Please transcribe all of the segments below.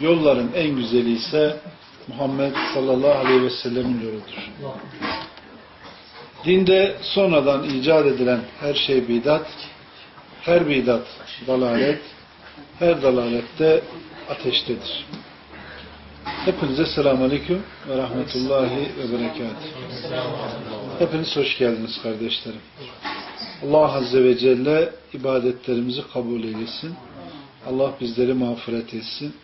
yolların en güzeli ise Muhammed sallallahu aleyhi ve sellemin yoludur. Dinde sonradan icat edilen her şey bidat, her bidat dalalet, her dalalette ateştedir. Hepinize selamun aleyküm ve rahmetullahi ve berekatuhu. Hepiniz hoş geldiniz kardeşlerim. Allah Azze ve Celle ibadetlerimizi kabul eylesin. Allah bizleri mağfiret etsin.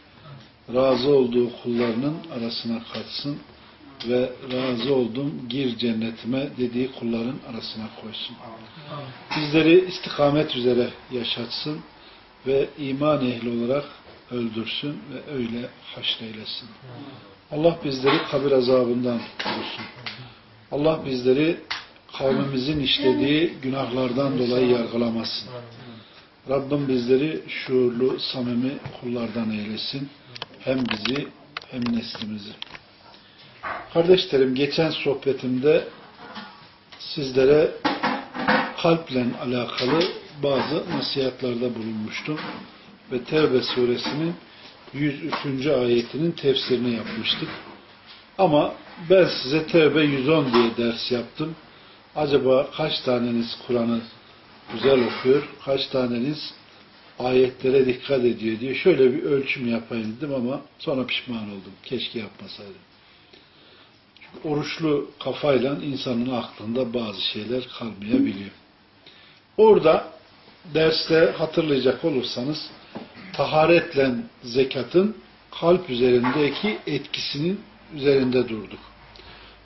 Razı olduğu kullarının arasına katsın ve razı oldum gir cennetime dediği kulların arasına koysun. Bizleri istikamet üzere yaşatsın ve iman ehli olarak öldürsün ve öyle haşreylesin. Allah bizleri kabir azabından korusun. Allah bizleri kavmimizin işlediği günahlardan dolayı yargılamasın. Rabbim bizleri şuurlu, samimi kullardan eylesin. Hem bizi hem neslimizi. Kardeşlerim geçen sohbetimde sizlere kalple alakalı bazı nasihatlarda bulunmuştum. Ve Tevbe suresinin 103. ayetinin tefsirini yapmıştık. Ama ben size Tevbe 110 diye ders yaptım. Acaba kaç taneniz Kur'an'ı güzel okuyor, kaç taneniz ayetlere dikkat ediyor diye şöyle bir ölçüm yapayım dedim ama sonra pişman oldum. Keşke yapmasaydım. Çünkü oruçlu kafayla insanın aklında bazı şeyler kalmayabiliyor. Orada derste hatırlayacak olursanız taharetle zekatın kalp üzerindeki etkisinin üzerinde durduk.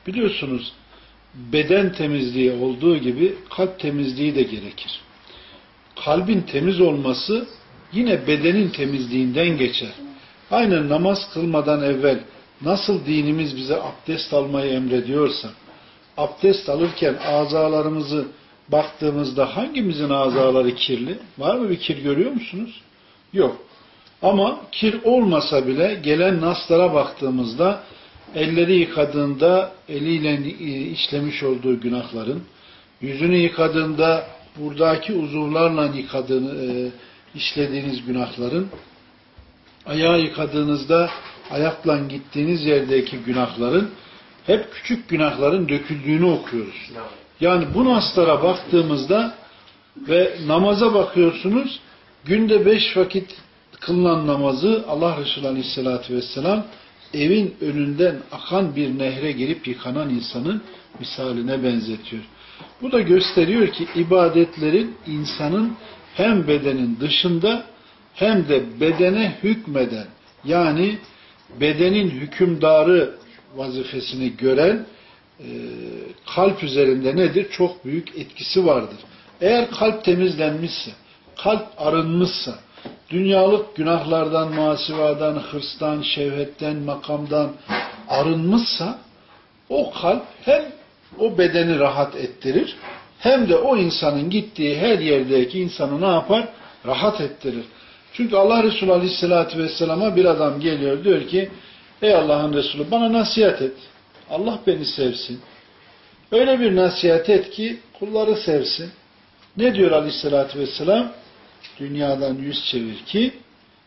Biliyorsunuz beden temizliği olduğu gibi kalp temizliği de gerekir. Kalbin temiz olması yine bedenin temizliğinden geçer. Aynen namaz kılmadan evvel nasıl dinimiz bize abdest almayı emrediyorsa, abdest alırken azalarımızı baktığımızda hangimizin azaları kirli? Var mı bir kir görüyor musunuz? Yok. Ama kir olmasa bile gelen naslara baktığımızda elleri yıkadığında eliyle işlemiş olduğu günahların, yüzünü yıkadığında buradaki uzuvlarla yıkadığını, e, işlediğiniz günahların, ayağı yıkadığınızda ayakla gittiğiniz yerdeki günahların, hep küçük günahların döküldüğünü okuyoruz. Yani bu naslara baktığımızda ve namaza bakıyorsunuz, günde beş vakit kılınan namazı Allah Resulü Aleyhisselatü Vesselam evin önünden akan bir nehre girip yıkanan insanın misaline benzetiyor. Bu da gösteriyor ki ibadetlerin insanın hem bedenin dışında hem de bedene hükmeden yani bedenin hükümdarı vazifesini gören e, kalp üzerinde nedir? Çok büyük etkisi vardır. Eğer kalp temizlenmişse, kalp arınmışsa, dünyalık günahlardan, masivadan, hırstan, şevhetten, makamdan arınmışsa o kalp hem o bedeni rahat ettirir hem de o insanın gittiği her yerdeki insanı ne yapar? Rahat ettirir. Çünkü Allah Resulü Aleyhisselatü Vesselam'a bir adam geliyor diyor ki Ey Allah'ın Resulü bana nasihat et. Allah beni sevsin. Öyle bir nasihat et ki kulları sevsin. Ne diyor Aleyhisselatü Vesselam? dünyadan yüz çevir ki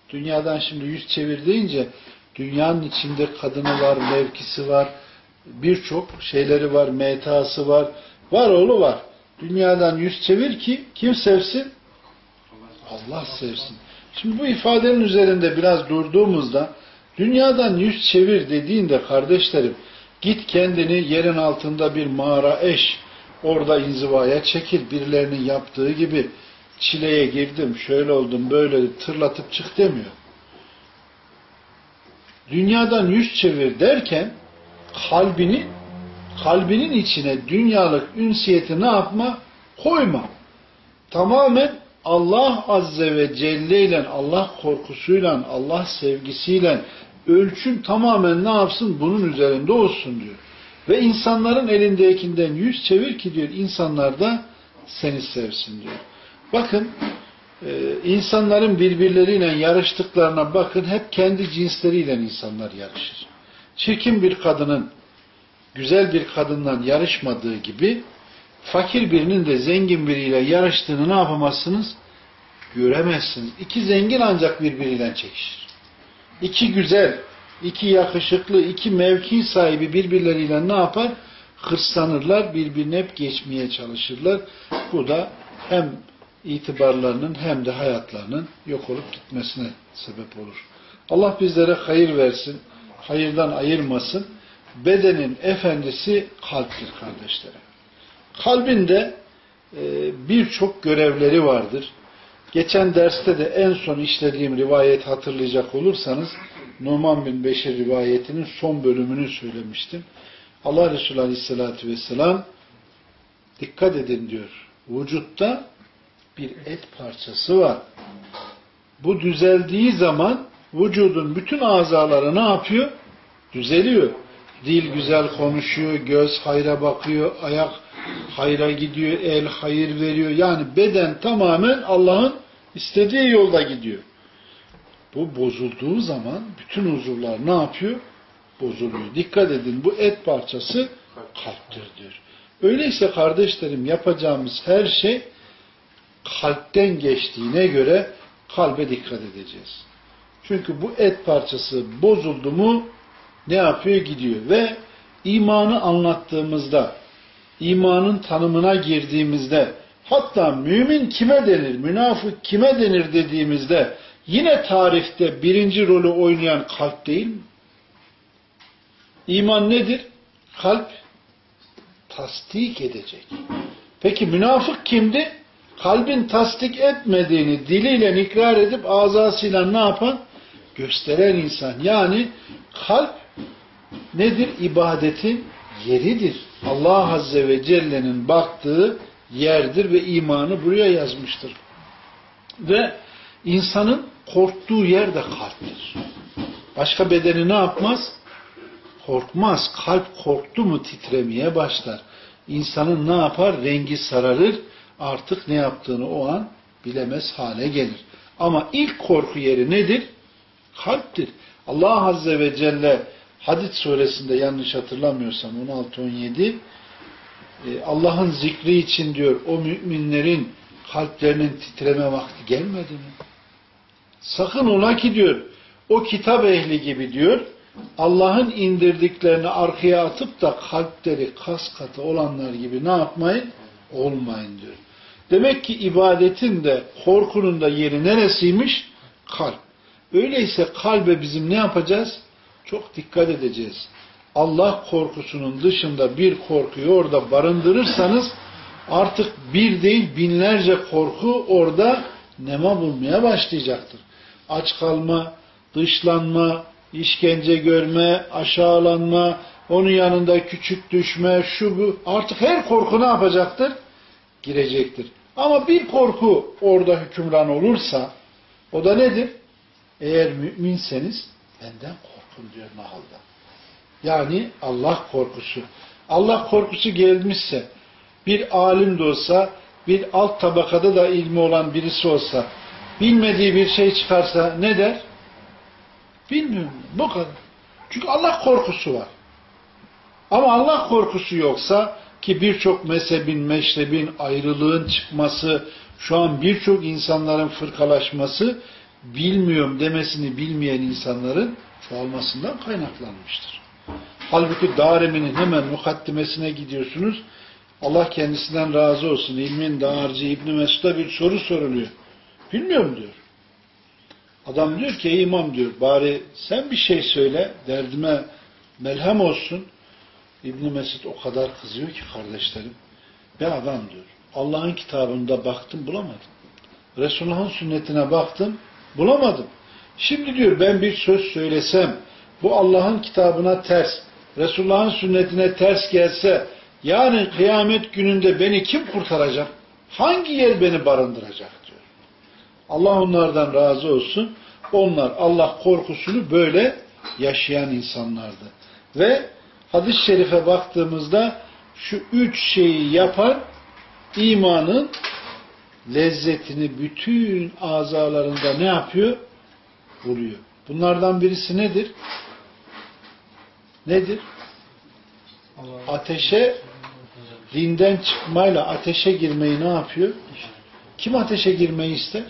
dünyadan şimdi yüz çevir deyince dünyanın içinde kadını var, mevkisi var, birçok şeyleri var, metası var, var oğlu var. Dünyadan yüz çevir ki kim sevsin? Allah sevsin. Şimdi bu ifadenin üzerinde biraz durduğumuzda dünyadan yüz çevir dediğinde kardeşlerim git kendini yerin altında bir mağara eş orada inzivaya çekil birilerinin yaptığı gibi çileye girdim, şöyle oldum, böyle tırlatıp çık demiyor. Dünyadan yüz çevir derken kalbini kalbinin içine dünyalık ünsiyeti ne yapma? Koyma. Tamamen Allah Azze ve Celle ile, Allah korkusuyla, Allah sevgisiyle ölçün tamamen ne yapsın? Bunun üzerinde olsun diyor. Ve insanların elindekinden yüz çevir ki diyor, insanlar da seni sevsin diyor. Bakın, e, insanların birbirleriyle yarıştıklarına bakın, hep kendi cinsleriyle insanlar yarışır. Çirkin bir kadının güzel bir kadından yarışmadığı gibi, fakir birinin de zengin biriyle yarıştığını ne yapamazsınız? Göremezsiniz. İki zengin ancak birbiriyle çekişir. İki güzel, iki yakışıklı, iki mevki sahibi birbirleriyle ne yapar? Hırslanırlar, birbirine hep geçmeye çalışırlar. Bu da hem itibarlarının hem de hayatlarının yok olup gitmesine sebep olur. Allah bizlere hayır versin, hayırdan ayırmasın. Bedenin efendisi kalptir kardeşlerim. Kalbinde e, birçok görevleri vardır. Geçen derste de en son işlediğim rivayet hatırlayacak olursanız Numan bin Beşir rivayetinin son bölümünü söylemiştim. Allah Resulü Aleyhisselatü Vesselam dikkat edin diyor. Vücutta bir et parçası var. Bu düzeldiği zaman vücudun bütün azaları ne yapıyor? Düzeliyor. Dil güzel konuşuyor, göz hayra bakıyor, ayak hayra gidiyor, el hayır veriyor. Yani beden tamamen Allah'ın istediği yolda gidiyor. Bu bozulduğu zaman bütün huzurlar ne yapıyor? Bozuluyor. Dikkat edin bu et parçası kalptir diyor. Öyleyse kardeşlerim yapacağımız her şey kalpten geçtiğine göre kalbe dikkat edeceğiz. Çünkü bu et parçası bozuldu mu ne yapıyor? Gidiyor. Ve imanı anlattığımızda, imanın tanımına girdiğimizde, hatta mümin kime denir, münafık kime denir dediğimizde, yine tarifte birinci rolü oynayan kalp değil mi? İman nedir? Kalp tasdik edecek. Peki münafık kimdi? Kalbin tasdik etmediğini diliyle ikrar edip azasıyla ne yapan? Gösteren insan. Yani kalp nedir? İbadetin yeridir. Allah Azze ve Celle'nin baktığı yerdir ve imanı buraya yazmıştır. Ve insanın korktuğu yer de kalptir. Başka bedeni ne yapmaz? Korkmaz. Kalp korktu mu titremeye başlar. İnsanın ne yapar? Rengi sararır. Artık ne yaptığını o an bilemez hale gelir. Ama ilk korku yeri nedir? Kalptir. Allah Azze ve Celle Hadid suresinde yanlış hatırlamıyorsam 16-17 e, Allah'ın zikri için diyor o müminlerin kalplerinin titreme vakti gelmedi mi? Sakın ola ki diyor o kitap ehli gibi diyor Allah'ın indirdiklerini arkaya atıp da kalpleri kas katı olanlar gibi ne yapmayın? Olmayın diyor. Demek ki ibadetin de korkunun da yeri neresiymiş? Kalp. Öyleyse kalbe bizim ne yapacağız? Çok dikkat edeceğiz. Allah korkusunun dışında bir korkuyu orada barındırırsanız artık bir değil binlerce korku orada nema bulmaya başlayacaktır. Aç kalma, dışlanma, işkence görme, aşağılanma, onun yanında küçük düşme, şu bu. Artık her korku ne yapacaktır? Girecektir. Ama bir korku orada hükümran olursa o da nedir? Eğer müminseniz benden korkun diyor Nahal'da. Yani Allah korkusu. Allah korkusu gelmişse bir alim de olsa bir alt tabakada da ilmi olan birisi olsa bilmediği bir şey çıkarsa ne der? Bilmiyorum. Bu kadar. Çünkü Allah korkusu var. Ama Allah korkusu yoksa ki birçok mezhebin, meşrebin, ayrılığın çıkması, şu an birçok insanların fırkalaşması bilmiyorum demesini bilmeyen insanların çoğalmasından kaynaklanmıştır. Halbuki Darimi'nin hemen mukaddimesine gidiyorsunuz. Allah kendisinden razı olsun. İlmin dağarcı İbn Mesud'a bir soru soruluyor. Bilmiyorum diyor. Adam diyor ki imam diyor bari sen bir şey söyle derdime melhem olsun. İbn Mesud o kadar kızıyor ki kardeşlerim. Ben adam diyor. Allah'ın kitabında baktım bulamadım. Resulullah'ın sünnetine baktım bulamadım. Şimdi diyor ben bir söz söylesem bu Allah'ın kitabına ters, Resulullah'ın sünnetine ters gelse yani kıyamet gününde beni kim kurtaracak? Hangi yer beni barındıracak diyor. Allah onlardan razı olsun. Onlar Allah korkusunu böyle yaşayan insanlardı. Ve hadis-i şerife baktığımızda şu üç şeyi yapan imanın lezzetini bütün azalarında ne yapıyor? Buluyor. Bunlardan birisi nedir? Nedir? Ateşe dinden çıkmayla ateşe girmeyi ne yapıyor? Kim ateşe girmeyi ister?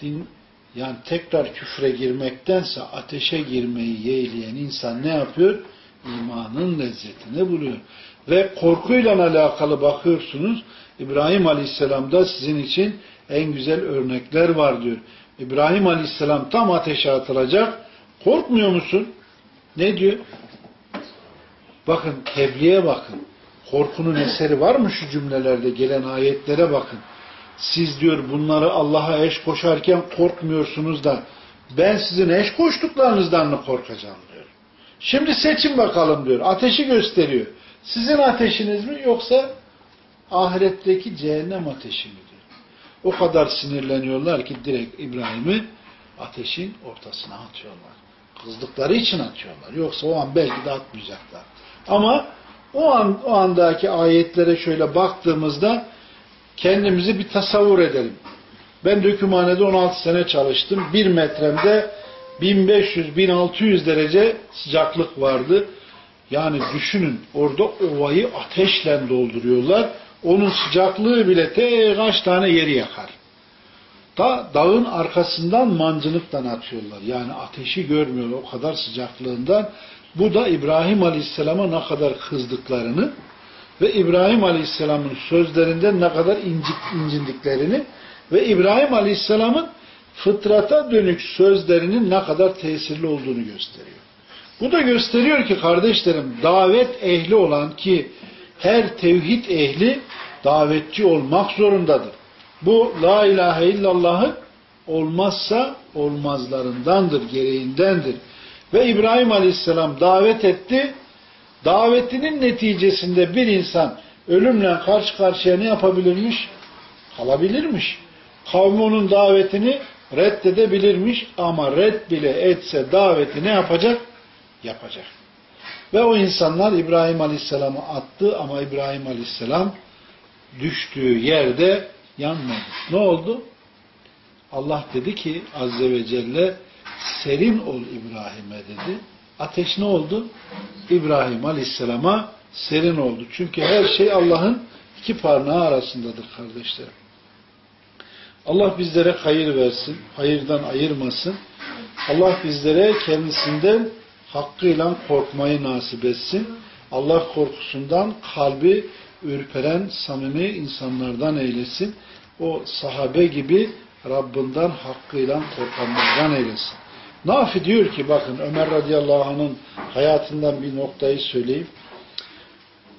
Din, yani tekrar küfre girmektense ateşe girmeyi yeğleyen insan ne yapıyor? İmanın lezzetini buluyor. Ve korkuyla alakalı bakıyorsunuz İbrahim Aleyhisselam'da sizin için en güzel örnekler var diyor. İbrahim Aleyhisselam tam ateşe atılacak. Korkmuyor musun? Ne diyor? Bakın tebliğe bakın. Korkunun eseri var mı şu cümlelerde gelen ayetlere bakın. Siz diyor bunları Allah'a eş koşarken korkmuyorsunuz da ben sizin eş koştuklarınızdan mı korkacağım diyor. Şimdi seçin bakalım diyor. Ateşi gösteriyor. Sizin ateşiniz mi yoksa ahiretteki cehennem ateşi mi diyor. O kadar sinirleniyorlar ki direkt İbrahim'i ateşin ortasına atıyorlar. Kızdıkları için atıyorlar. Yoksa o an belki de atmayacaklar. Ama o an o andaki ayetlere şöyle baktığımızda kendimizi bir tasavvur edelim. Ben dökümhanede 16 sene çalıştım. Bir metremde 1500-1600 derece sıcaklık vardı. Yani düşünün orada ovayı ateşle dolduruyorlar. Onun sıcaklığı bile te kaç tane yeri yakar. Da dağın arkasından mancınıktan atıyorlar. Yani ateşi görmüyorlar o kadar sıcaklığından. Bu da İbrahim Aleyhisselam'a ne kadar kızdıklarını ve İbrahim Aleyhisselam'ın sözlerinden ne kadar incik, incindiklerini ve İbrahim Aleyhisselam'ın fıtrata dönük sözlerinin ne kadar tesirli olduğunu gösteriyor. Bu da gösteriyor ki kardeşlerim davet ehli olan ki her tevhid ehli davetçi olmak zorundadır. Bu la ilahe illallah'ın olmazsa olmazlarındandır, gereğindendir. Ve İbrahim Aleyhisselam davet etti. Davetinin neticesinde bir insan ölümle karşı karşıya ne yapabilirmiş? Kalabilirmiş. Kavmi onun davetini reddedebilirmiş ama red bile etse daveti ne yapacak? Yapacak. Ve o insanlar İbrahim Aleyhisselam'ı attı ama İbrahim Aleyhisselam düştüğü yerde yanmadı. Ne oldu? Allah dedi ki Azze ve Celle serin ol İbrahim'e dedi. Ateş ne oldu? İbrahim Aleyhisselam'a serin oldu. Çünkü her şey Allah'ın iki parmağı arasındadır kardeşlerim. Allah bizlere hayır versin, hayırdan ayırmasın. Allah bizlere kendisinden hakkıyla korkmayı nasip etsin. Allah korkusundan kalbi ürperen, samimi insanlardan eylesin. O sahabe gibi Rabbinden hakkıyla korkanlardan eylesin. Nafi diyor ki bakın Ömer radıyallahu anh'ın hayatından bir noktayı söyleyeyim.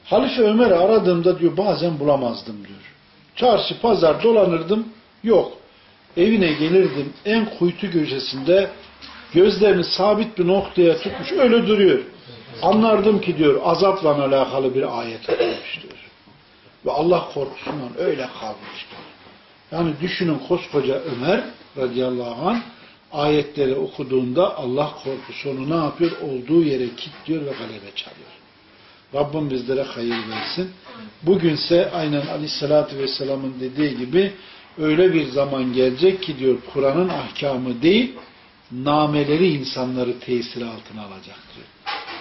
Halife Ömer'i aradığımda diyor bazen bulamazdım diyor. Çarşı pazar dolanırdım yok. Evine gelirdim en kuytu köşesinde gözlerini sabit bir noktaya tutmuş öyle duruyor. Anlardım ki diyor azapla alakalı bir ayet okumuş diyor. Ve Allah korkusundan öyle kalmış diyor. Yani düşünün koskoca Ömer radıyallahu anh ayetleri okuduğunda Allah korkusu onu ne yapıyor? Olduğu yere kilitliyor ve galebe çalıyor. Rabbim bizlere hayır versin. Bugünse aynen aleyhissalatü vesselamın dediği gibi öyle bir zaman gelecek ki diyor Kur'an'ın ahkamı değil nameleri insanları tesir altına alacak diyor.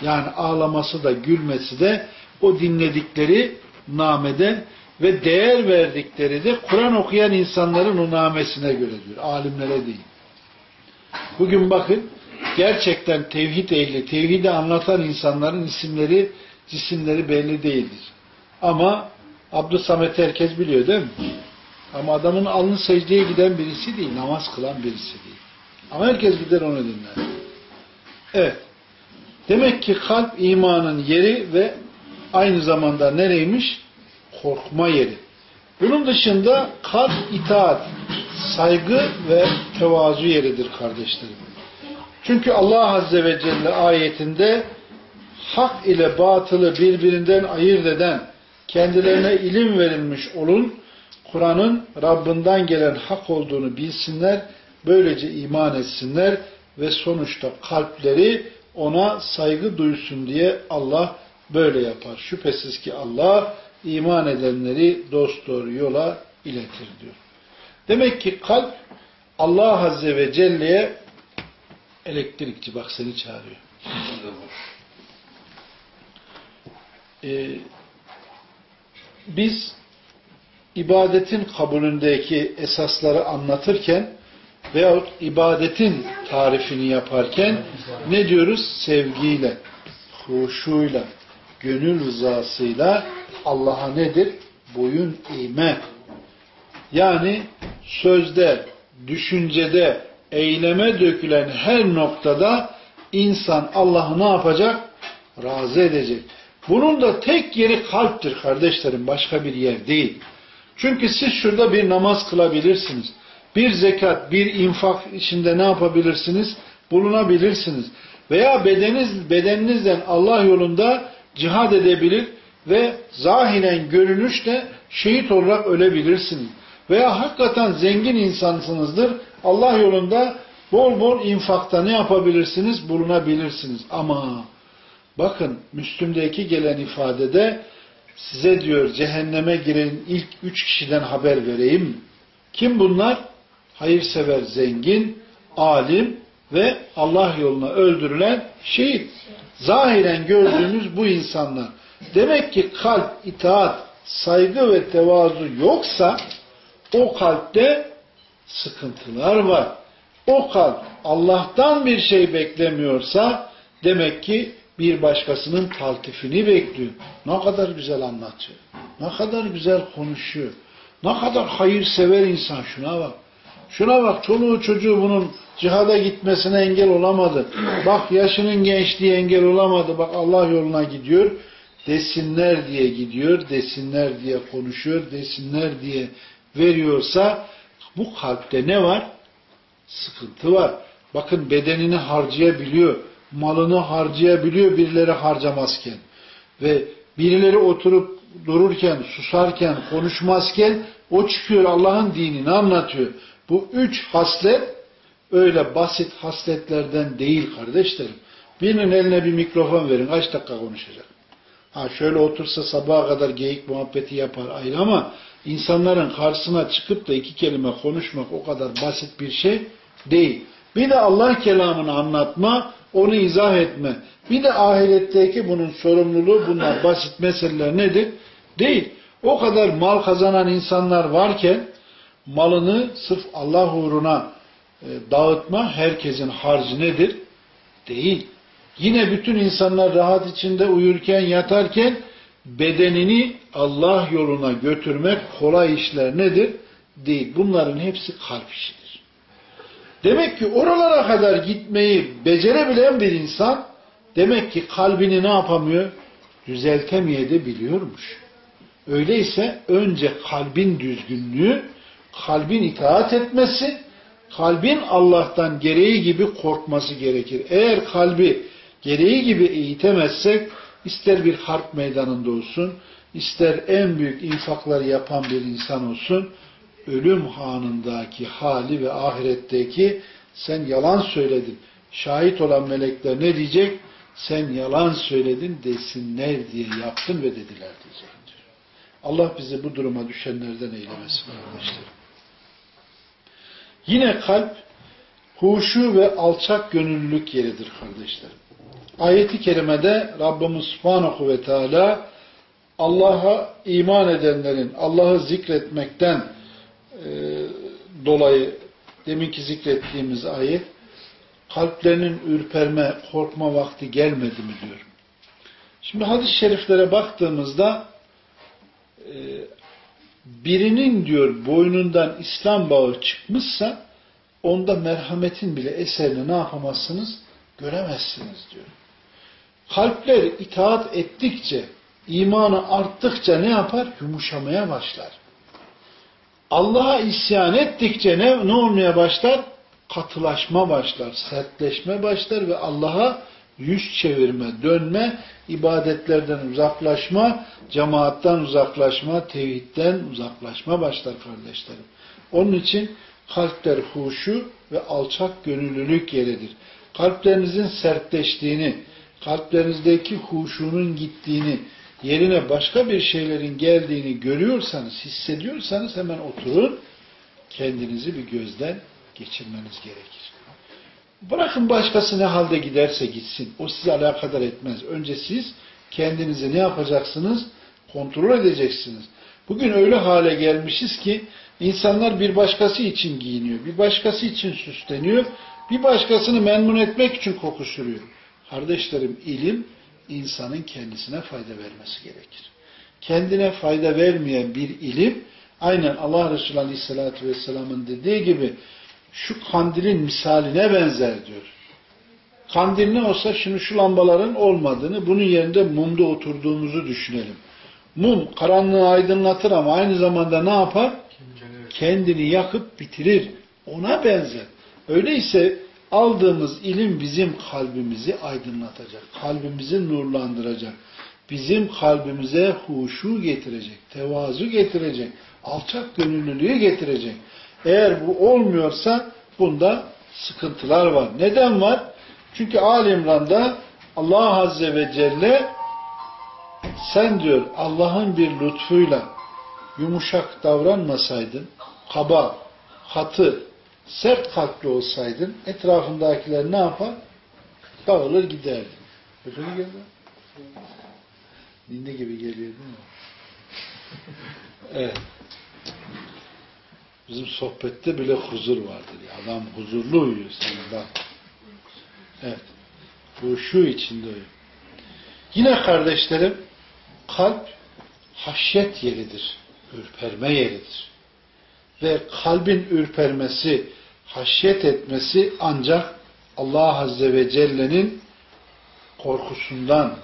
Yani ağlaması da gülmesi de o dinledikleri nameden ve değer verdikleri de Kur'an okuyan insanların o namesine göre diyor. Alimlere değil. Bugün bakın gerçekten tevhid ehli, tevhidi anlatan insanların isimleri, cisimleri belli değildir. Ama Abdüsamet herkes biliyor değil mi? Ama adamın alnı secdeye giden birisi değil, namaz kılan birisi. Ama herkes gider onu dinler. Evet. Demek ki kalp imanın yeri ve aynı zamanda nereymiş? Korkma yeri. Bunun dışında kalp itaat, saygı ve tevazu yeridir kardeşlerim. Çünkü Allah Azze ve Celle ayetinde hak ile batılı birbirinden ayırt eden kendilerine ilim verilmiş olun Kur'an'ın Rabbinden gelen hak olduğunu bilsinler, böylece iman etsinler ve sonuçta kalpleri ona saygı duysun diye Allah böyle yapar. Şüphesiz ki Allah iman edenleri dost doğru yola iletir diyor. Demek ki kalp Allah Azze ve Celle'ye elektrikçi bak seni çağırıyor. Ee, biz ibadetin kabulündeki esasları anlatırken veyahut ibadetin tarifini yaparken ne diyoruz? Sevgiyle, huşuyla, gönül rızasıyla Allah'a nedir? Boyun eğme. Yani sözde, düşüncede, eyleme dökülen her noktada insan Allah'ı ne yapacak? Razı edecek. Bunun da tek yeri kalptir kardeşlerim, başka bir yer değil. Çünkü siz şurada bir namaz kılabilirsiniz. Bir zekat, bir infak içinde ne yapabilirsiniz? Bulunabilirsiniz. Veya bedeniz, bedeninizden Allah yolunda cihad edebilir ve zahiren görünüşle şehit olarak ölebilirsiniz. Veya hakikaten zengin insansınızdır. Allah yolunda bol bol infakta ne yapabilirsiniz? Bulunabilirsiniz. Ama bakın Müslüm'deki gelen ifadede size diyor cehenneme giren ilk üç kişiden haber vereyim. Kim bunlar? Hayırsever zengin, alim ve Allah yoluna öldürülen şehit. Zahiren gördüğümüz bu insanlar. Demek ki kalp, itaat, saygı ve tevazu yoksa o kalpte sıkıntılar var. O kalp Allah'tan bir şey beklemiyorsa demek ki bir başkasının taltifini bekliyor. Ne kadar güzel anlatıyor. Ne kadar güzel konuşuyor. Ne kadar hayırsever insan şuna bak. Şuna bak çoluğu çocuğu bunun cihada gitmesine engel olamadı. Bak yaşının gençliği engel olamadı. Bak Allah yoluna gidiyor. Desinler diye gidiyor. Desinler diye konuşuyor. Desinler diye veriyorsa bu kalpte ne var? Sıkıntı var. Bakın bedenini harcayabiliyor. Malını harcayabiliyor birileri harcamazken. Ve birileri oturup dururken, susarken, konuşmazken o çıkıyor Allah'ın dinini anlatıyor. Bu üç haslet öyle basit hasletlerden değil kardeşlerim. Birinin eline bir mikrofon verin. Kaç dakika konuşacak? Ha şöyle otursa sabaha kadar geyik muhabbeti yapar ayrı ama insanların karşısına çıkıp da iki kelime konuşmak o kadar basit bir şey değil. Bir de Allah kelamını anlatma, onu izah etme. Bir de ahiretteki bunun sorumluluğu bunlar basit meseleler nedir? Değil. O kadar mal kazanan insanlar varken malını sırf Allah uğruna e, dağıtma herkesin harcı nedir? Değil. Yine bütün insanlar rahat içinde uyurken, yatarken bedenini Allah yoluna götürmek kolay işler nedir? Değil. Bunların hepsi kalp işidir. Demek ki oralara kadar gitmeyi becerebilen bir insan demek ki kalbini ne yapamıyor? Düzeltemeye de biliyormuş. Öyleyse önce kalbin düzgünlüğü, kalbin itaat etmesi, kalbin Allah'tan gereği gibi korkması gerekir. Eğer kalbi gereği gibi eğitemezsek ister bir harp meydanında olsun, ister en büyük infakları yapan bir insan olsun, ölüm hanındaki hali ve ahiretteki sen yalan söyledin. Şahit olan melekler ne diyecek? Sen yalan söyledin desinler diye yaptın ve dediler diyecektir. Allah bizi bu duruma düşenlerden eylemesin kardeşlerim. Yine kalp huşu ve alçak gönüllülük yeridir kardeşlerim. Ayeti kerimede Rabbimiz Subhanahu ve Teala Allah'a iman edenlerin Allah'ı zikretmekten e, dolayı deminki zikrettiğimiz ayet kalplerinin ürperme, korkma vakti gelmedi mi diyor. Şimdi hadis-i şeriflere baktığımızda e, birinin diyor boynundan İslam bağı çıkmışsa onda merhametin bile eserini ne yapamazsınız? Göremezsiniz diyor. Kalpler itaat ettikçe, imanı arttıkça ne yapar? Yumuşamaya başlar. Allah'a isyan ettikçe ne, ne olmaya başlar? Katılaşma başlar, sertleşme başlar ve Allah'a yüz çevirme, dönme, ibadetlerden uzaklaşma, cemaattan uzaklaşma, tevhidden uzaklaşma başlar kardeşlerim. Onun için kalpler huşu ve alçak gönüllülük yeridir. Kalplerinizin sertleştiğini, kalplerinizdeki huşunun gittiğini, yerine başka bir şeylerin geldiğini görüyorsanız, hissediyorsanız hemen oturun, kendinizi bir gözden geçirmeniz gerekir. Bırakın başkası ne halde giderse gitsin. O sizi alakadar etmez. Önce siz kendinizi ne yapacaksınız? Kontrol edeceksiniz. Bugün öyle hale gelmişiz ki insanlar bir başkası için giyiniyor, bir başkası için süsleniyor, bir başkasını memnun etmek için koku. Kardeşlerim ilim insanın kendisine fayda vermesi gerekir. Kendine fayda vermeyen bir ilim aynen Allah Resulü Aleyhisselatü Vesselam'ın dediği gibi şu kandilin misaline benzer diyor. Kandil ne olsa şunu şu lambaların olmadığını, bunun yerinde mumda oturduğumuzu düşünelim. Mum karanlığı aydınlatır ama aynı zamanda ne yapar? Kendini yakıp bitirir. Ona benzer. Öyleyse aldığımız ilim bizim kalbimizi aydınlatacak. Kalbimizi nurlandıracak. Bizim kalbimize huşu getirecek. Tevazu getirecek. Alçak gönüllülüğü getirecek. Eğer bu olmuyorsa bunda sıkıntılar var. Neden var? Çünkü Ali İmran'da Allah Azze ve Celle sen diyor Allah'ın bir lütfuyla yumuşak davranmasaydın, kaba, katı, sert kalpli olsaydın etrafındakiler ne yapar? Dağılır giderdi. Öyle geldi? Ninni gibi geliyor değil mi? Evet. Bizim sohbette bile huzur vardır. Ya. Adam huzurlu uyuyor senin bak. Evet. Bu şu içinde uyuyor. Yine kardeşlerim kalp haşyet yeridir. Ürperme yeridir. Ve kalbin ürpermesi, haşyet etmesi ancak Allah Azze ve Celle'nin korkusundan,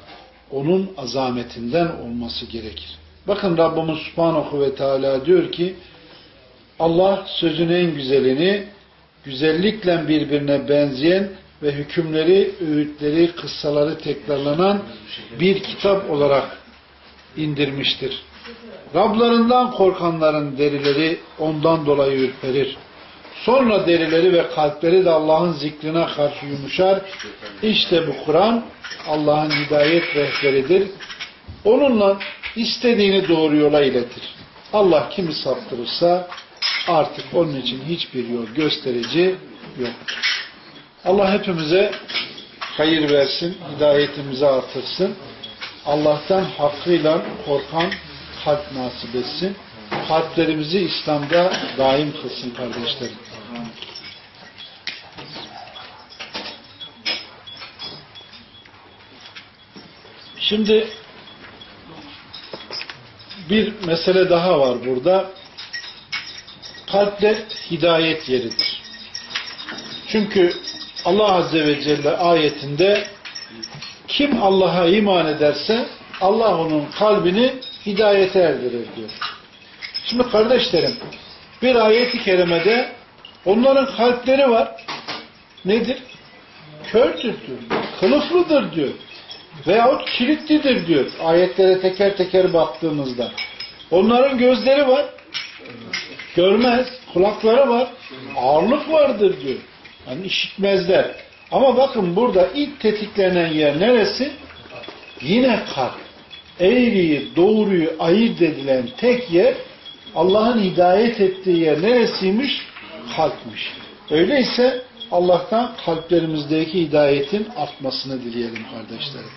onun azametinden olması gerekir. Bakın Rabbimiz Subhanahu ve Teala diyor ki Allah sözün en güzelini güzellikle birbirine benzeyen ve hükümleri, öğütleri, kıssaları tekrarlanan bir kitap olarak indirmiştir. Rablarından korkanların derileri ondan dolayı ürperir. Sonra derileri ve kalpleri de Allah'ın zikrine karşı yumuşar. İşte bu Kur'an Allah'ın hidayet rehberidir. Onunla istediğini doğru yola iletir. Allah kimi saptırırsa artık onun için hiçbir yol gösterici yoktur. Allah hepimize hayır versin, hidayetimizi artırsın. Allah'tan hakkıyla korkan kalp nasip etsin. Kalplerimizi İslam'da daim kılsın kardeşlerim. Şimdi bir mesele daha var burada. Kalpte hidayet yeridir. Çünkü Allah Azze ve Celle ayetinde kim Allah'a iman ederse Allah onun kalbini hidayete erdirir diyor. Şimdi kardeşlerim bir ayeti kerimede onların kalpleri var. Nedir? Kördür diyor. Kılıflıdır diyor. Veyahut kilitlidir diyor. Ayetlere teker teker baktığımızda. Onların gözleri var. Görmez. Kulakları var. Ağırlık vardır diyor. Yani işitmezler. Ama bakın burada ilk tetiklenen yer neresi? Yine kalp. Eğriyi, doğruyu ayırt edilen tek yer Allah'ın hidayet ettiği yer neresiymiş? Kalpmiş. Öyleyse Allah'tan kalplerimizdeki hidayetin artmasını dileyelim kardeşlerim.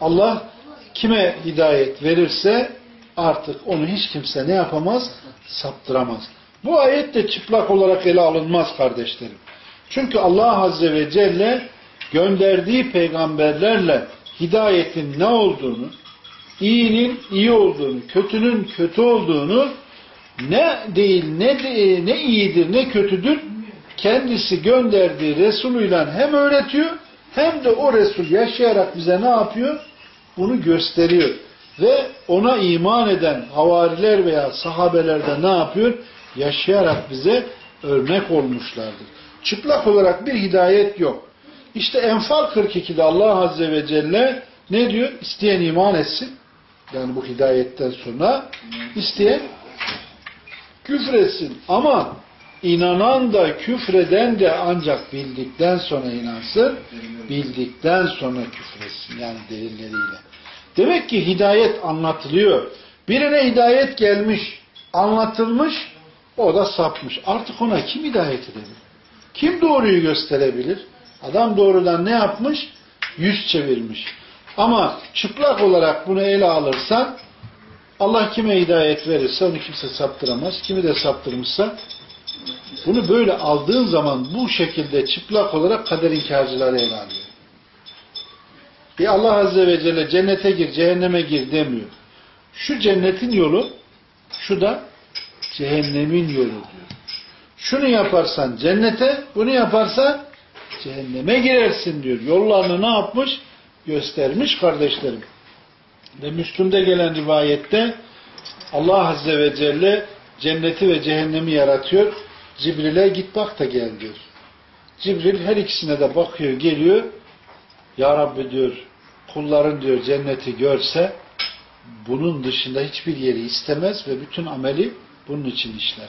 Allah kime hidayet verirse artık onu hiç kimse ne yapamaz? Saptıramaz. Bu ayet de çıplak olarak ele alınmaz kardeşlerim. Çünkü Allah Azze ve Celle gönderdiği peygamberlerle hidayetin ne olduğunu, iyinin iyi olduğunu, kötünün kötü olduğunu ne değil, ne de, ne iyidir, ne kötüdür kendisi gönderdiği Resulüyle hem öğretiyor hem de o Resul yaşayarak bize ne yapıyor? Bunu gösteriyor. Ve ona iman eden havariler veya sahabeler de ne yapıyor? Yaşayarak bize örnek olmuşlardır. Çıplak olarak bir hidayet yok. İşte Enfal 42'de Allah Azze ve Celle ne diyor? İsteyen iman etsin. Yani bu hidayetten sonra isteyen küfretsin. Ama inanan da küfreden de ancak bildikten sonra inansın. Bildikten sonra küfretsin. Yani delilleriyle. Demek ki hidayet anlatılıyor. Birine hidayet gelmiş, anlatılmış, o da sapmış. Artık ona kim hidayet edebilir? Kim doğruyu gösterebilir? Adam doğrudan ne yapmış? Yüz çevirmiş. Ama çıplak olarak bunu ele alırsan Allah kime hidayet verirse onu kimse saptıramaz. Kimi de saptırmışsa bunu böyle aldığın zaman bu şekilde çıplak olarak kader inkarcıları ele alıyor. Bir Allah Azze ve Celle cennete gir, cehenneme gir demiyor. Şu cennetin yolu, şu da cehennemin yolu diyor. Şunu yaparsan cennete, bunu yaparsan cehenneme girersin diyor. Yollarını ne yapmış? Göstermiş kardeşlerim. Ve Müslüm'de gelen rivayette Allah Azze ve Celle cenneti ve cehennemi yaratıyor. Cibril'e git bak da gel diyor. Cibril her ikisine de bakıyor, geliyor. Ya Rabbi diyor, kulların diyor cenneti görse bunun dışında hiçbir yeri istemez ve bütün ameli bunun için işler.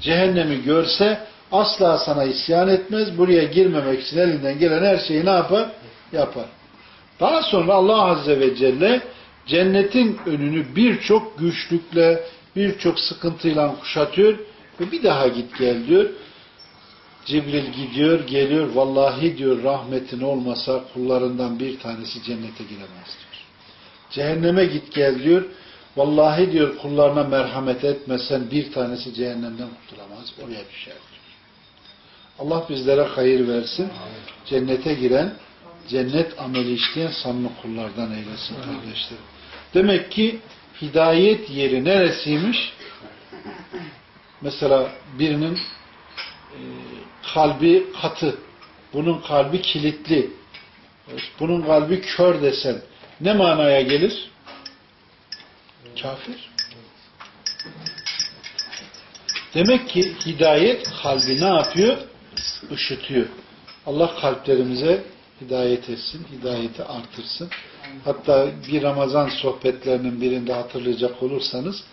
Cehennemi görse asla sana isyan etmez. Buraya girmemek için elinden gelen her şeyi ne yapar? Yapar. Daha sonra Allah Azze ve Celle cennetin önünü birçok güçlükle, birçok sıkıntıyla kuşatıyor ve bir daha git gel diyor. Cibril gidiyor, geliyor. Vallahi diyor rahmetin olmasa kullarından bir tanesi cennete giremez diyor. Cehenneme git gel diyor. Vallahi diyor kullarına merhamet etmesen bir tanesi cehennemden kurtulamaz. Oraya düşer diyor. Allah bizlere hayır versin. Cennete giren, cennet ameli işleyen samimi kullardan eylesin kardeşlerim. Demek ki hidayet yeri neresiymiş? Mesela birinin e, kalbi katı, bunun kalbi kilitli, bunun kalbi kör desen ne manaya gelir? Kafir. Demek ki hidayet kalbi ne yapıyor? Işıtıyor. Allah kalplerimize hidayet etsin, hidayeti artırsın. Hatta bir Ramazan sohbetlerinin birinde hatırlayacak olursanız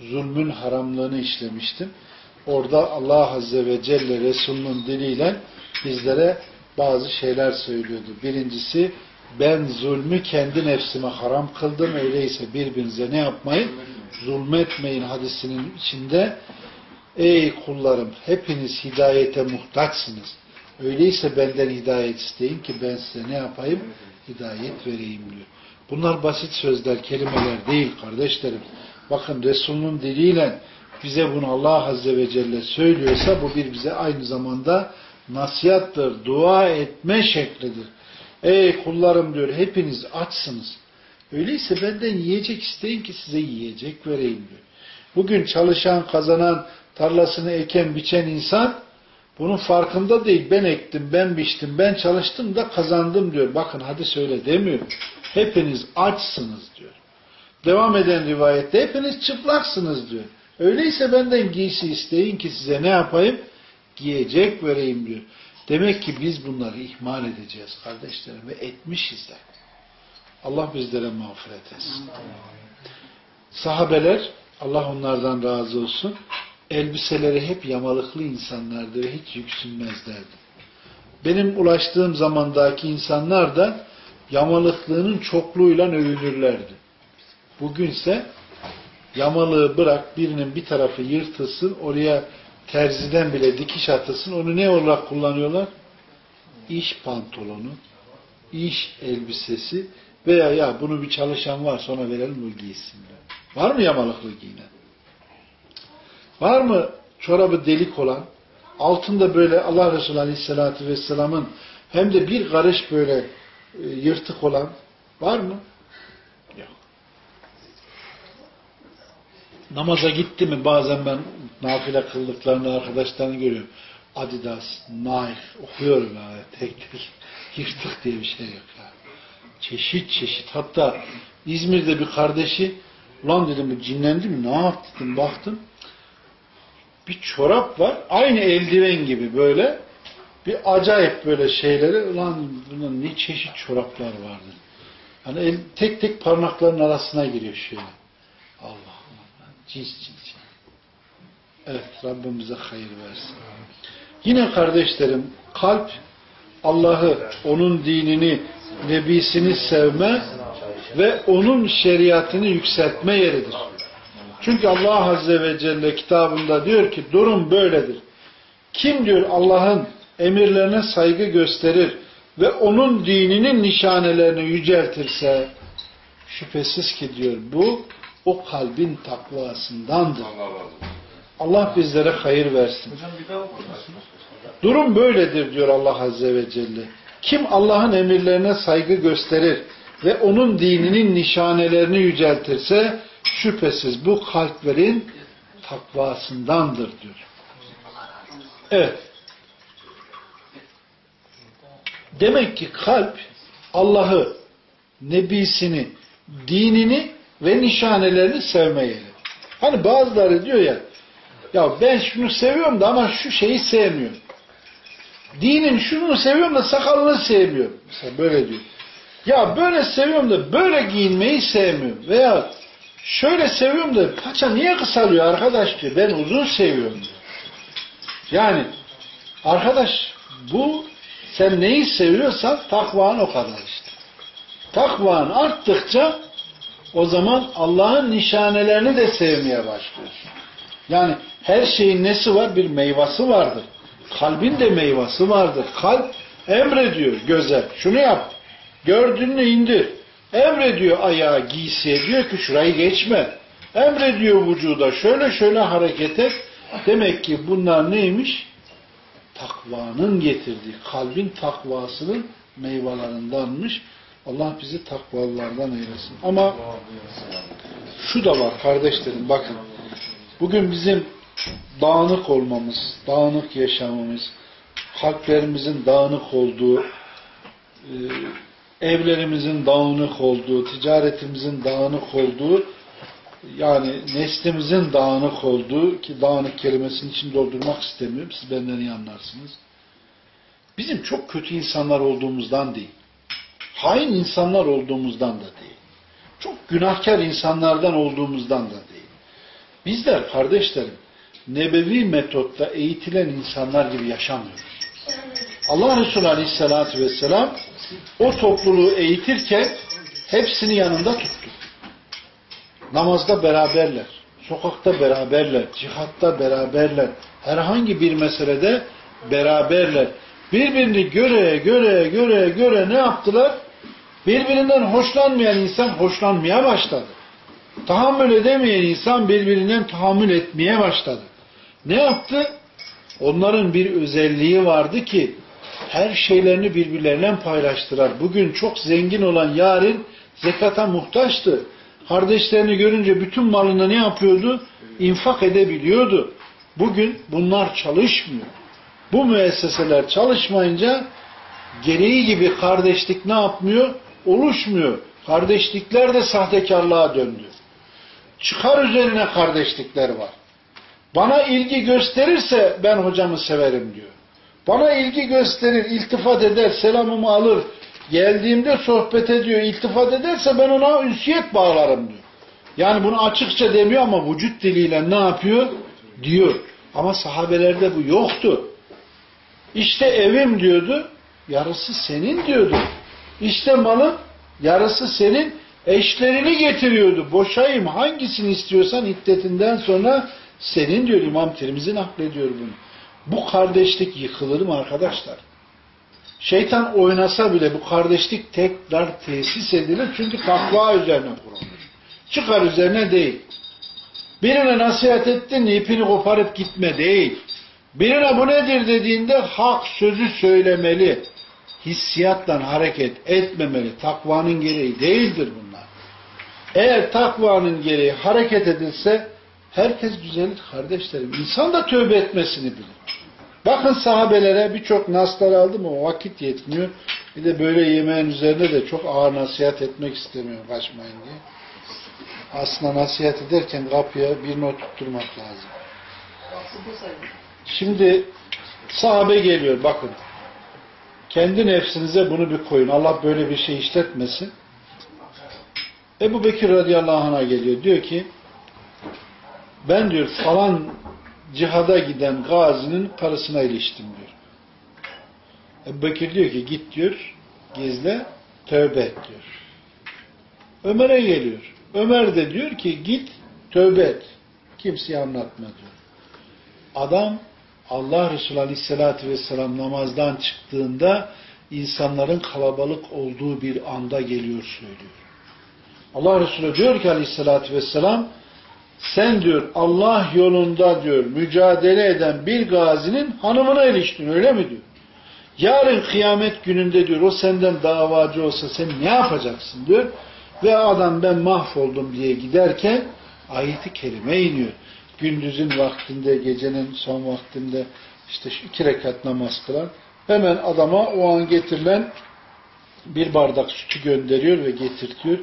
zulmün haramlığını işlemiştim. Orada Allah Azze ve Celle Resulünün diliyle bizlere bazı şeyler söylüyordu. Birincisi ben zulmü kendi nefsime haram kıldım. Öyleyse birbirinize ne yapmayın? Zulmetmeyin hadisinin içinde ey kullarım hepiniz hidayete muhtaçsınız. Öyleyse benden hidayet isteyin ki ben size ne yapayım? Hidayet vereyim diyor. Bunlar basit sözler, kelimeler değil kardeşlerim. Bakın Resul'ün diliyle bize bunu Allah Azze ve Celle söylüyorsa bu bir bize aynı zamanda nasihattır, dua etme şeklidir. Ey kullarım diyor hepiniz açsınız. Öyleyse benden yiyecek isteyin ki size yiyecek vereyim diyor. Bugün çalışan, kazanan, tarlasını eken, biçen insan bunun farkında değil. Ben ektim, ben biçtim, ben çalıştım da kazandım diyor. Bakın hadi söyle demiyor. Hepiniz açsınız diyor. Devam eden rivayette hepiniz çıplaksınız diyor. Öyleyse benden giysi isteyin ki size ne yapayım? Giyecek vereyim diyor. Demek ki biz bunları ihmal edeceğiz kardeşlerim ve etmişiz de. Allah bizlere mağfiret etsin. Sahabeler, Allah onlardan razı olsun, elbiseleri hep yamalıklı insanlardı ve hiç yüksünmezlerdi. Benim ulaştığım zamandaki insanlar da yamalıklığının çokluğuyla övünürlerdi. Bugünse yamalığı bırak birinin bir tarafı yırtılsın, oraya terziden bile dikiş atılsın, onu ne olarak kullanıyorlar? İş pantolonu, iş elbisesi veya ya bunu bir çalışan var sonra verelim o giysin. Var mı yamalıklı giyinen? Var mı çorabı delik olan, altında böyle Allah Resulü Aleyhisselatü Vesselam'ın hem de bir karış böyle e, yırtık olan var mı? Yok. Namaza gitti mi bazen ben nafile kıldıklarını arkadaşlarını görüyorum. Adidas, Nike okuyorum yani tek tek yırtık diye bir şey yok yani. Çeşit çeşit. Hatta İzmir'de bir kardeşi ulan dedim bu cinlendi mi? Ne yaptı dedim baktım. Bir çorap var. Aynı eldiven gibi böyle. bir acayip böyle şeyleri ulan bunun ne çeşit çoraplar vardı. Hani el, tek tek parmakların arasına giriyor şöyle. Allah. Cins cins. Evet Rabbimize hayır versin. Yine kardeşlerim kalp Allah'ı, onun dinini, nebisini sevme ve onun şeriatını yükseltme yeridir. Çünkü Allah Azze ve Celle kitabında diyor ki durum böyledir. Kim diyor Allah'ın emirlerine saygı gösterir ve onun dininin nişanelerini yüceltirse şüphesiz ki diyor bu o kalbin takvasındandır. Allah bizlere hayır versin. Durum böyledir diyor Allah Azze ve Celle. Kim Allah'ın emirlerine saygı gösterir ve onun dininin nişanelerini yüceltirse şüphesiz bu kalplerin takvasındandır diyor. Evet. Demek ki kalp Allah'ı, Nebisini, dinini ve nişanelerini sevmeye. Hani bazıları diyor ya ya ben şunu seviyorum da ama şu şeyi sevmiyorum. Dinin şunu seviyorum da sakalını sevmiyorum. Mesela böyle diyor. Ya böyle seviyorum da böyle giyinmeyi sevmiyorum. Veya şöyle seviyorum da paça niye kısalıyor arkadaş diyor. Ben uzun seviyorum diyor. Yani arkadaş bu sen neyi seviyorsan takvan o kadar işte. Takvan arttıkça o zaman Allah'ın nişanelerini de sevmeye başlıyorsun. Yani her şeyin nesi var? Bir meyvası vardır. Kalbin de meyvası vardır. Kalp emrediyor göze. Şunu yap. Gördüğünü indir. Emrediyor ayağa giysiye. Diyor ki şurayı geçme. Emrediyor vücuda. Şöyle şöyle hareket et. Demek ki bunlar neymiş? Takvanın getirdiği, kalbin takvasının meyvelerindenmiş. Allah bizi takvalılardan eylesin. Ama şu da var kardeşlerim bakın. Bugün bizim dağınık olmamız, dağınık yaşamamız, kalplerimizin dağınık olduğu, e, evlerimizin dağınık olduğu, ticaretimizin dağınık olduğu, yani neslimizin dağınık olduğu ki dağınık kelimesini için doldurmak istemiyorum. Siz benden iyi anlarsınız. Bizim çok kötü insanlar olduğumuzdan değil. Hain insanlar olduğumuzdan da değil. Çok günahkar insanlardan olduğumuzdan da değil. Bizler kardeşlerim nebevi metotta eğitilen insanlar gibi yaşamıyoruz. Allah Resulü Aleyhisselatü Vesselam o topluluğu eğitirken hepsini yanında tuttu. Namazda beraberler, sokakta beraberler, cihatta beraberler, herhangi bir meselede beraberler. Birbirini göre göre göre göre ne yaptılar? Birbirinden hoşlanmayan insan hoşlanmaya başladı. Tahammül edemeyen insan birbirinden tahammül etmeye başladı. Ne yaptı? Onların bir özelliği vardı ki her şeylerini birbirlerine paylaştılar. Bugün çok zengin olan yarın zekata muhtaçtı. Kardeşlerini görünce bütün malını ne yapıyordu? İnfak edebiliyordu. Bugün bunlar çalışmıyor. Bu müesseseler çalışmayınca gereği gibi kardeşlik ne yapmıyor? Oluşmuyor. Kardeşlikler de sahtekarlığa döndü. Çıkar üzerine kardeşlikler var. Bana ilgi gösterirse ben hocamı severim diyor. Bana ilgi gösterir, iltifat eder, selamımı alır. Geldiğimde sohbet ediyor, iltifat ederse ben ona ünsiyet bağlarım diyor. Yani bunu açıkça demiyor ama vücut diliyle ne yapıyor? Diyor. Ama sahabelerde bu yoktu. İşte evim diyordu, yarısı senin diyordu. İşte malım, yarısı senin, eşlerini getiriyordu. Boşayım hangisini istiyorsan iddetinden sonra senin diyor İmam Tirmizi naklediyor bunu. Bu kardeşlik yıkılır mı arkadaşlar? Şeytan oynasa bile bu kardeşlik tekrar tesis edilir. Çünkü takva üzerine kurulmuş. Çıkar üzerine değil. Birine nasihat ettin ipini koparıp gitme değil. Birine bu nedir dediğinde hak sözü söylemeli. Hissiyatla hareket etmemeli. Takvanın gereği değildir bunlar. Eğer takvanın gereği hareket edilse herkes güzellik kardeşlerim. İnsan da tövbe etmesini bilir. Bakın sahabelere birçok naslar aldım ama vakit yetmiyor. Bir de böyle yemeğin üzerine de çok ağır nasihat etmek istemiyorum kaçmayın diye. Aslında nasihat ederken kapıya bir not tutturmak lazım. Şimdi sahabe geliyor bakın. Kendi nefsinize bunu bir koyun. Allah böyle bir şey işletmesin. Ebu Bekir radıyallahu anh'a geliyor. Diyor ki ben diyor falan cihada giden gazinin karısına iliştim diyor. Ebu Bekir diyor ki git diyor gizle tövbe et diyor. Ömer'e geliyor. Ömer de diyor ki git tövbe et. Kimseye anlatma diyor. Adam Allah Resulü Aleyhisselatü Vesselam namazdan çıktığında insanların kalabalık olduğu bir anda geliyor söylüyor. Allah Resulü diyor ki Aleyhisselatü Vesselam sen diyor Allah yolunda diyor mücadele eden bir gazinin hanımına iliştin öyle mi diyor. Yarın kıyamet gününde diyor o senden davacı olsa sen ne yapacaksın diyor. Ve adam ben mahvoldum diye giderken ayeti kerime iniyor. Gündüzün vaktinde, gecenin son vaktinde işte iki rekat namaz kılan hemen adama o an getirilen bir bardak sütü gönderiyor ve getirtiyor.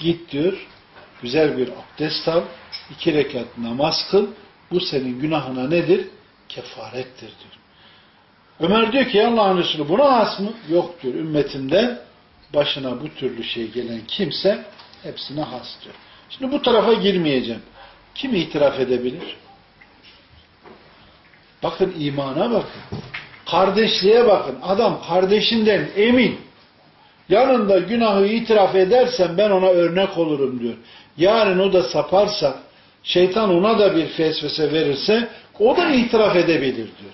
Git diyor, güzel bir abdest al, iki rekat namaz kıl, bu senin günahına nedir? Kefarettir diyor. Ömer diyor ki Allah'ın Resulü buna has mı? Yok diyor. Ümmetimde başına bu türlü şey gelen kimse hepsine has diyor. Şimdi bu tarafa girmeyeceğim. Kim itiraf edebilir? Bakın imana bakın. Kardeşliğe bakın. Adam kardeşinden emin. Yanında günahı itiraf edersen ben ona örnek olurum diyor. Yarın o da saparsa, şeytan ona da bir fesvese verirse o da itiraf edebilir diyor.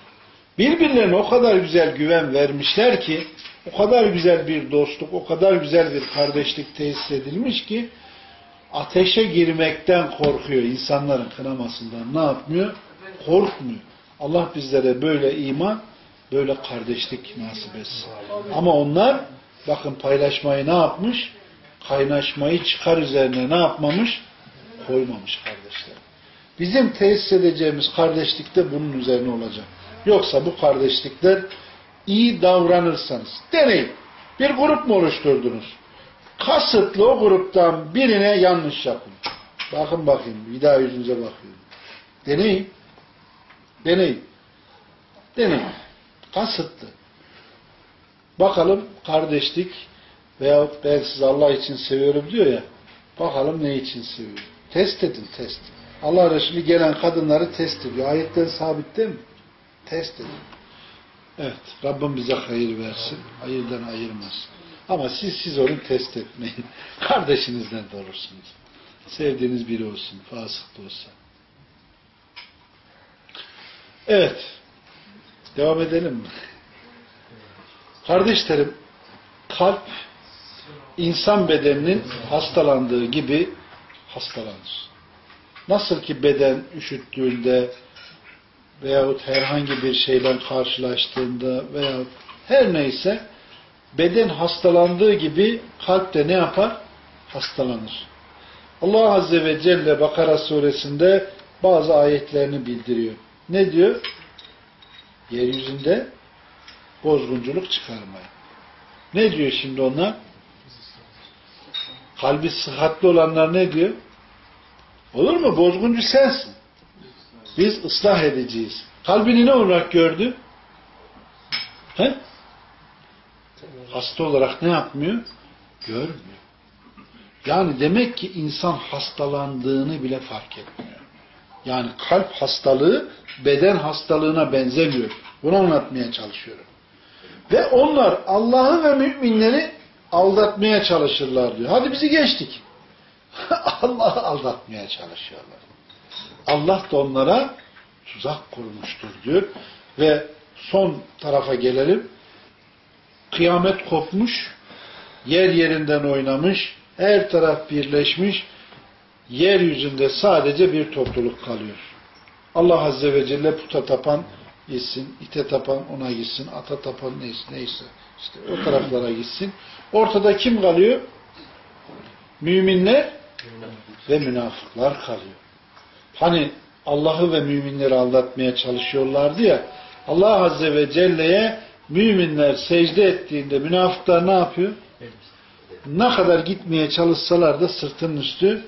Birbirlerine o kadar güzel güven vermişler ki, o kadar güzel bir dostluk, o kadar güzel bir kardeşlik tesis edilmiş ki, ateşe girmekten korkuyor. insanların kınamasından ne yapmıyor? Korkmuyor. Allah bizlere böyle iman, böyle kardeşlik nasip etsin. Ama onlar bakın paylaşmayı ne yapmış? Kaynaşmayı çıkar üzerine ne yapmamış? Koymamış kardeşler. Bizim tesis edeceğimiz kardeşlik de bunun üzerine olacak. Yoksa bu kardeşlikler iyi davranırsanız deneyin. Bir grup mu oluşturdunuz? Kasıtlı o gruptan birine yanlış yapın. Bakın bakayım. Bir daha yüzünüze bakıyorum. Deneyin. Deneyin. Deneyin. Kasıtlı. Bakalım kardeşlik veya ben sizi Allah için seviyorum diyor ya. Bakalım ne için seviyor. Test edin test. Allah Resulü gelen kadınları test ediyor. Ayetten sabit değil mi? Test edin. Evet. Rabbim bize hayır versin. Hayırdan ayırmasın. Ama siz siz onu test etmeyin. Kardeşinizden de olursunuz. Sevdiğiniz biri olsun. Fasık da olsa. Evet. Devam edelim mi? Kardeşlerim, kalp insan bedeninin hastalandığı gibi hastalanır. Nasıl ki beden üşüttüğünde veyahut herhangi bir şeyle karşılaştığında veyahut her neyse beden hastalandığı gibi kalp de ne yapar? Hastalanır. Allah Azze ve Celle Bakara suresinde bazı ayetlerini bildiriyor. Ne diyor? Yeryüzünde bozgunculuk çıkarmayın. Ne diyor şimdi onlar? Kalbi sıhhatli olanlar ne diyor? Olur mu? Bozguncu sensin. Biz ıslah edeceğiz. Kalbini ne olarak gördü? He? Hasta olarak ne yapmıyor? Görmüyor. Yani demek ki insan hastalandığını bile fark etmiyor. Yani kalp hastalığı beden hastalığına benzemiyor. Bunu anlatmaya çalışıyorum. Ve onlar Allah'ı ve müminleri aldatmaya çalışırlar diyor. Hadi bizi geçtik. Allah'ı aldatmaya çalışıyorlar. Allah da onlara tuzak kurmuştur diyor. Ve son tarafa gelelim. Kıyamet kopmuş, yer yerinden oynamış, her taraf birleşmiş, yeryüzünde sadece bir topluluk kalıyor. Allah Azze ve Celle puta tapan gitsin, ite tapan ona gitsin, ata tapan neyse, neyse işte o taraflara gitsin. Ortada kim kalıyor? Müminler ve münafıklar kalıyor. Hani Allah'ı ve müminleri aldatmaya çalışıyorlardı ya Allah Azze ve Celle'ye müminler secde ettiğinde münafıklar ne yapıyor? Ne kadar gitmeye çalışsalar da sırtının üstü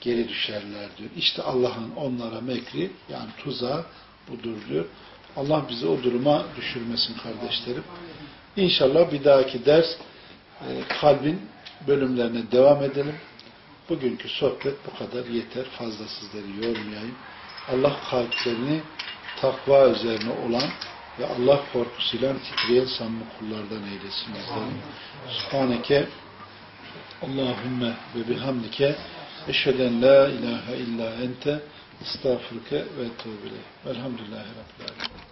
geri düşerler diyor. İşte Allah'ın onlara mekri yani tuzağı budur diyor. Allah bizi o duruma düşürmesin kardeşlerim. İnşallah bir dahaki ders e, kalbin bölümlerine devam edelim. Bugünkü sohbet bu kadar yeter. Fazla sizleri yormayayım. Allah kalplerini takva üzerine olan ve Allah korkusuyla titreyen samimi kullardan eylesin. Subhaneke Allahümme ve bihamdike eşheden la ilahe illa ente estağfurke ve etûbü Velhamdülillahi Rabbil Alemin.